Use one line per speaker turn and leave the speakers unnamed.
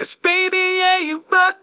Cause baby, yeah, you rock